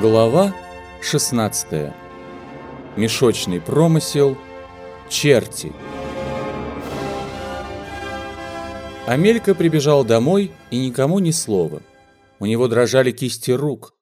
Глава 16. Мешочный промысел. Черти. Амелька прибежал домой и никому ни слова. У него дрожали кисти рук.